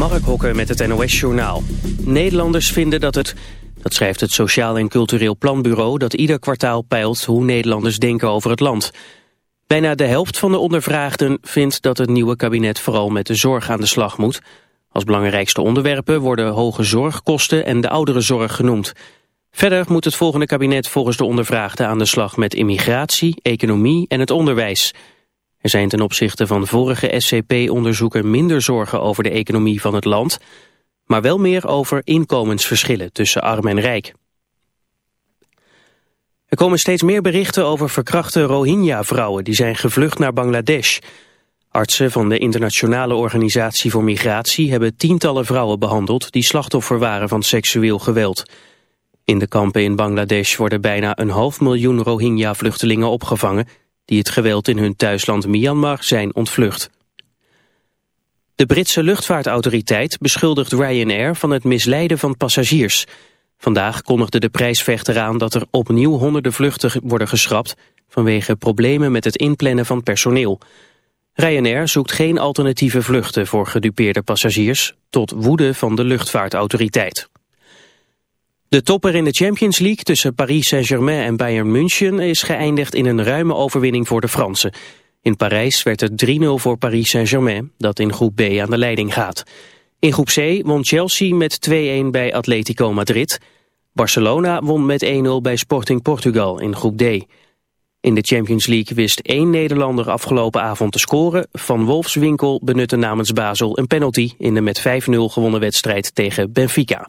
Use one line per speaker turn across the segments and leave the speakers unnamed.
Mark Hokker met het NOS-journaal. Nederlanders vinden dat het, dat schrijft het Sociaal en Cultureel Planbureau... dat ieder kwartaal peilt hoe Nederlanders denken over het land. Bijna de helft van de ondervraagden vindt dat het nieuwe kabinet... vooral met de zorg aan de slag moet. Als belangrijkste onderwerpen worden hoge zorgkosten en de ouderenzorg genoemd. Verder moet het volgende kabinet volgens de ondervraagden aan de slag... met immigratie, economie en het onderwijs... Er zijn ten opzichte van vorige SCP-onderzoeken minder zorgen over de economie van het land, maar wel meer over inkomensverschillen tussen arm en rijk. Er komen steeds meer berichten over verkrachte Rohingya-vrouwen die zijn gevlucht naar Bangladesh. Artsen van de Internationale Organisatie voor Migratie hebben tientallen vrouwen behandeld die slachtoffer waren van seksueel geweld. In de kampen in Bangladesh worden bijna een half miljoen Rohingya-vluchtelingen opgevangen die het geweld in hun thuisland Myanmar zijn ontvlucht. De Britse luchtvaartautoriteit beschuldigt Ryanair van het misleiden van passagiers. Vandaag kondigde de prijsvechter aan dat er opnieuw honderden vluchten worden geschrapt vanwege problemen met het inplannen van personeel. Ryanair zoekt geen alternatieve vluchten voor gedupeerde passagiers, tot woede van de luchtvaartautoriteit. De topper in de Champions League tussen Paris Saint-Germain en Bayern München is geëindigd in een ruime overwinning voor de Fransen. In Parijs werd het 3-0 voor Paris Saint-Germain, dat in groep B aan de leiding gaat. In groep C won Chelsea met 2-1 bij Atletico Madrid. Barcelona won met 1-0 bij Sporting Portugal in groep D. In de Champions League wist één Nederlander afgelopen avond te scoren. Van Wolfswinkel benutte namens Basel een penalty in de met 5-0 gewonnen wedstrijd tegen Benfica.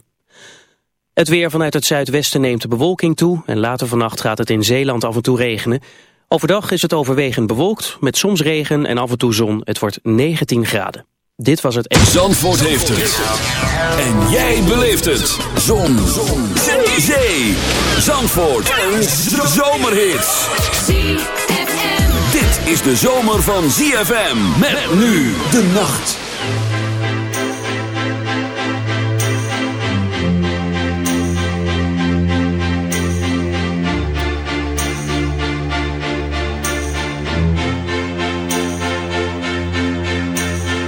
Het weer vanuit het zuidwesten neemt de bewolking toe en later vannacht gaat het in Zeeland af en toe regenen. Overdag is het overwegend bewolkt met soms regen en af en toe zon. Het wordt 19 graden. Dit was het...
Zandvoort heeft het. En jij beleeft het. Zon. zon. Zee. Zandvoort. Een zomerhit. Dit is de zomer van ZFM. Met nu de nacht.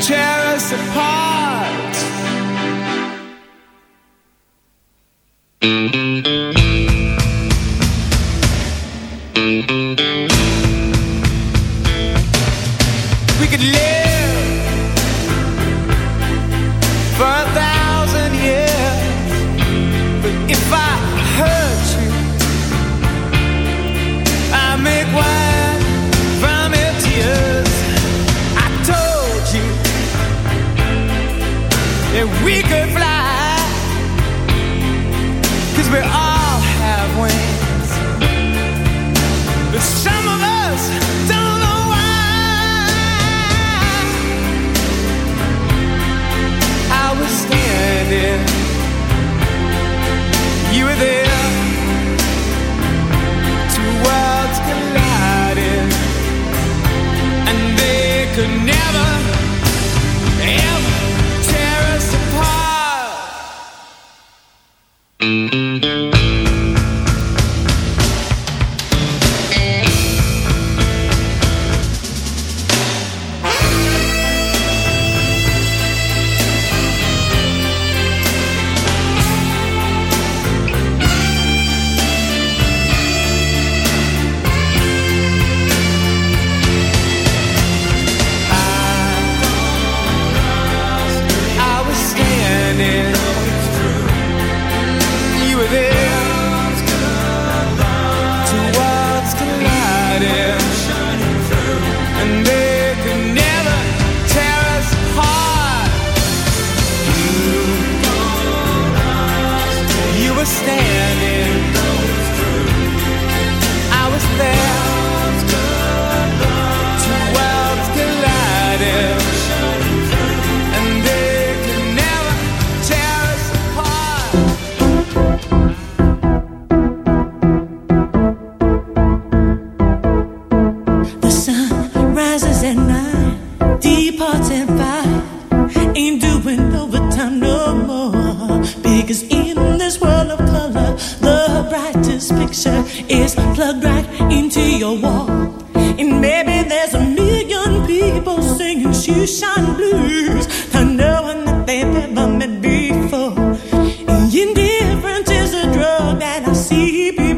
tear us apart. We could fly, cause we all have wings.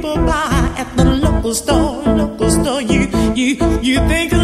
people buy at the local store, local store. You, you, you think.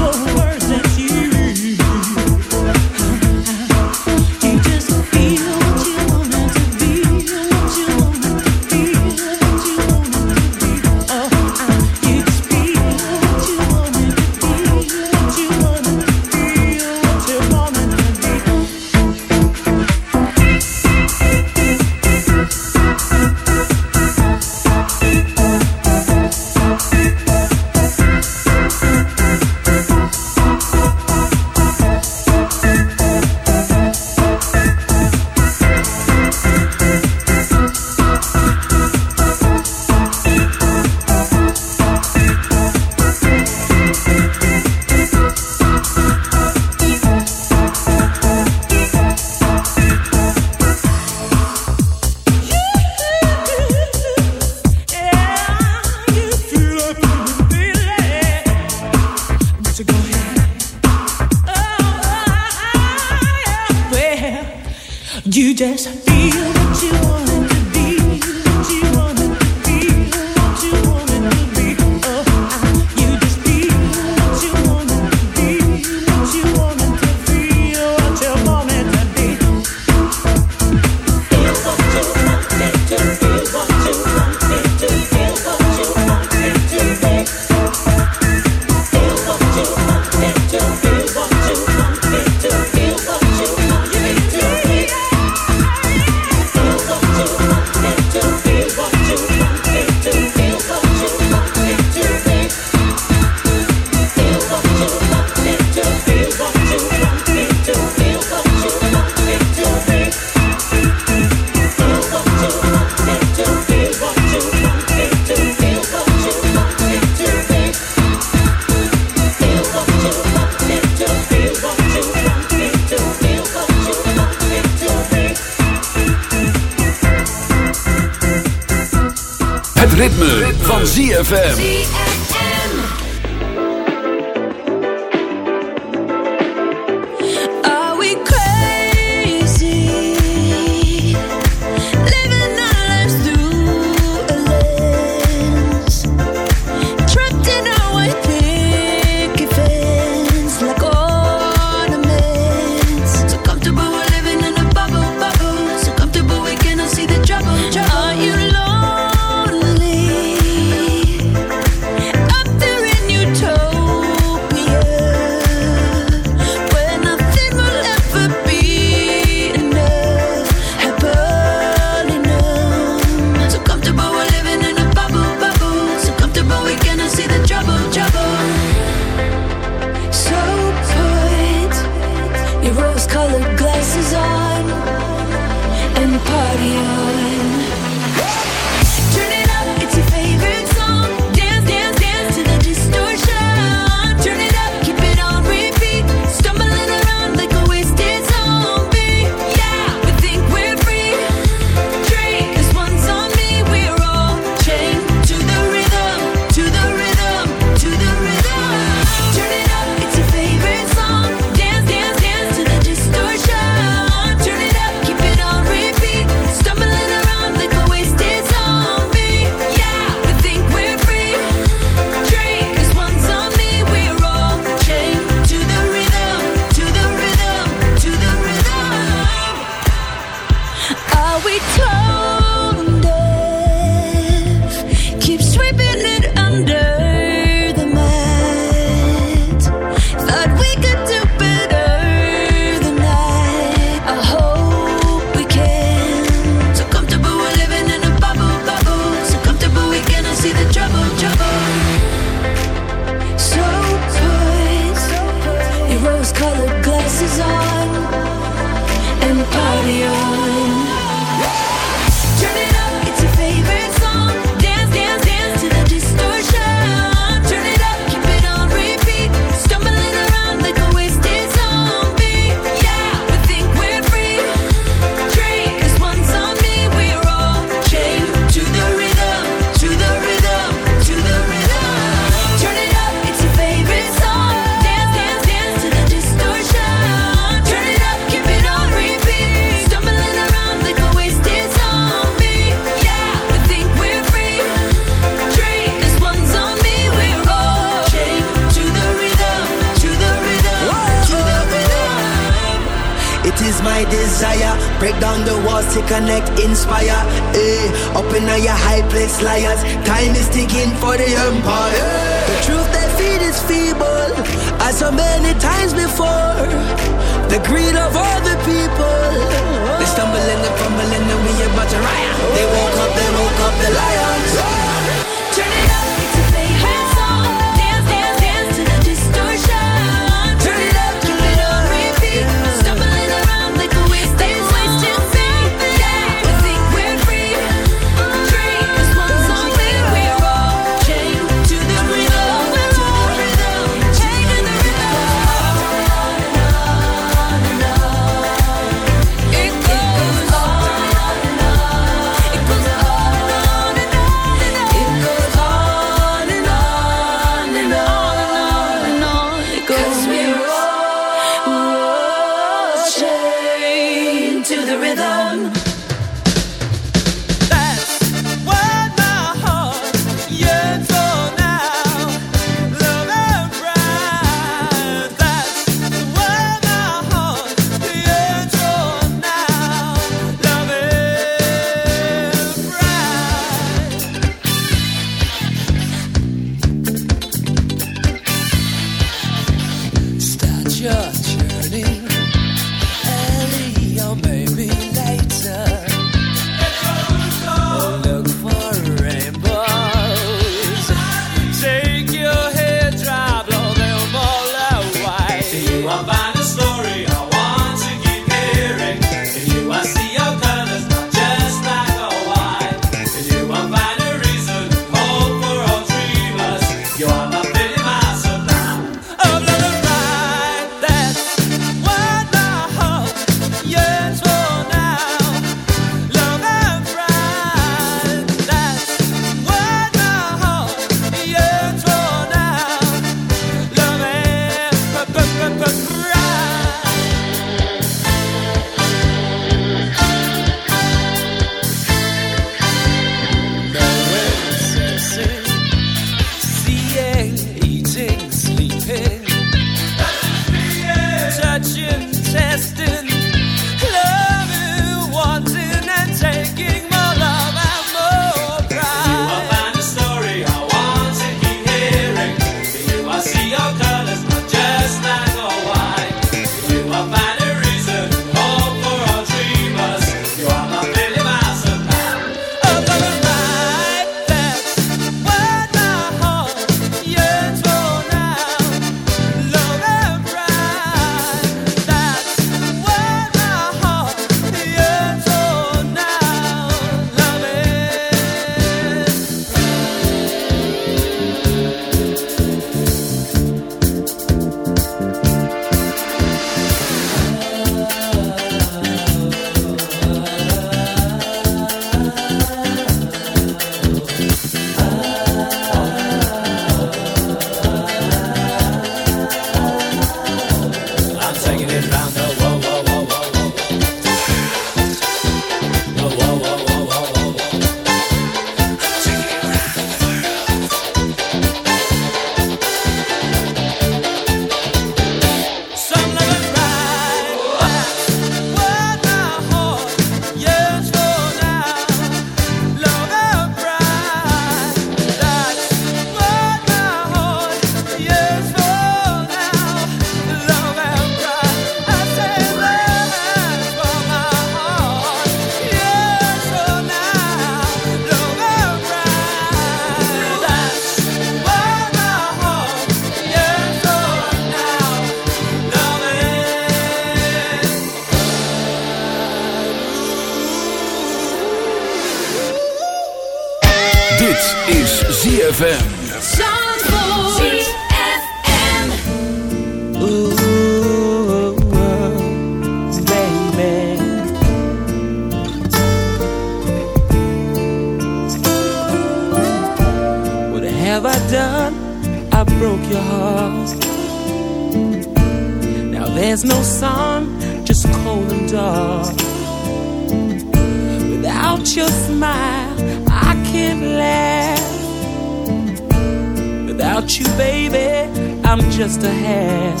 I'm just a half.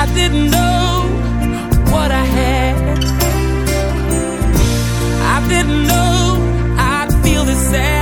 I didn't know what I had. I didn't know I'd feel this sad,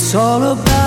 It's all about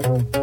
ZFM.
Sometimes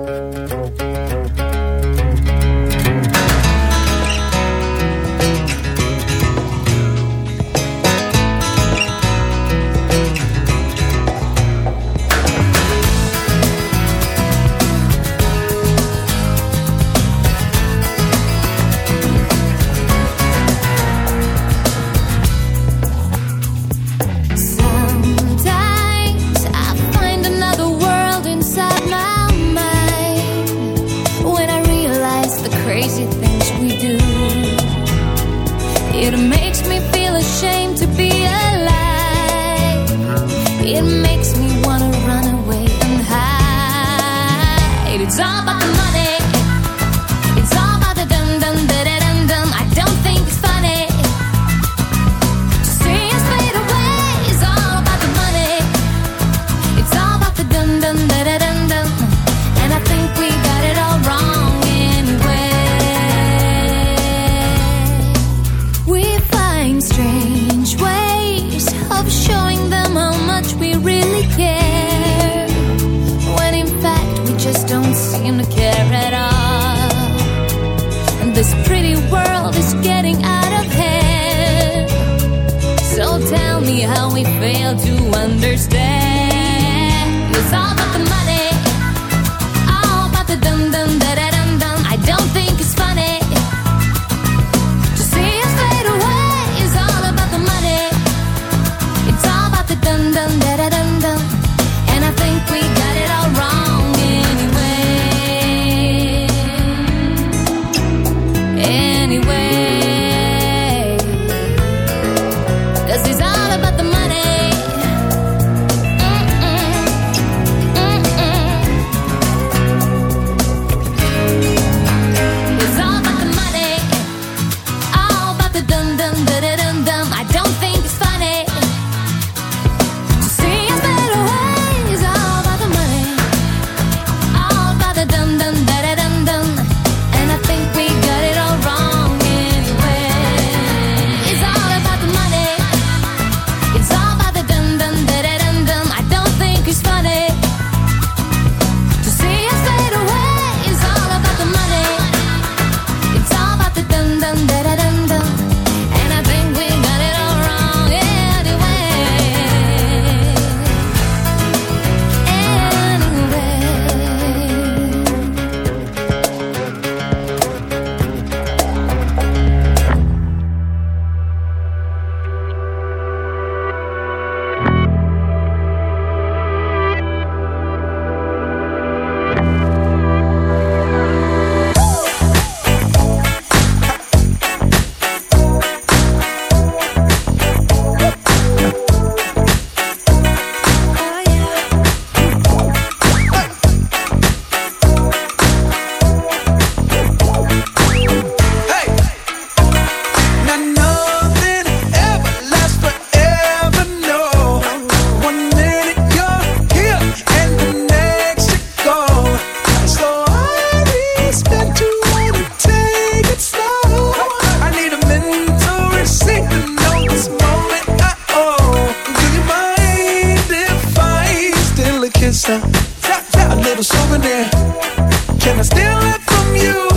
Can I steal it from you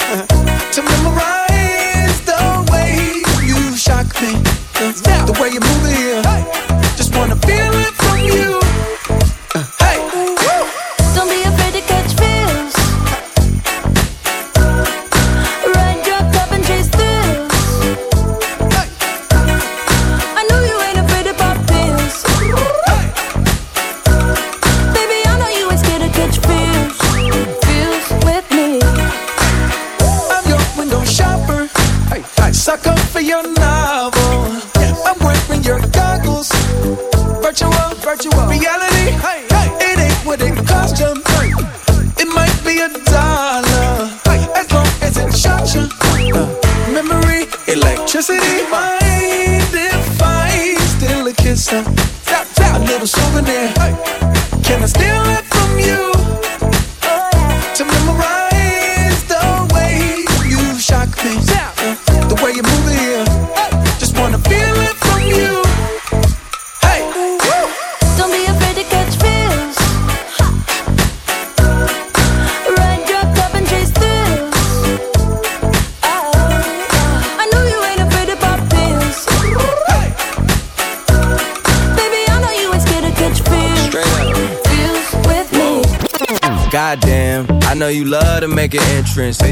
uh,
to
memorize?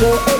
go.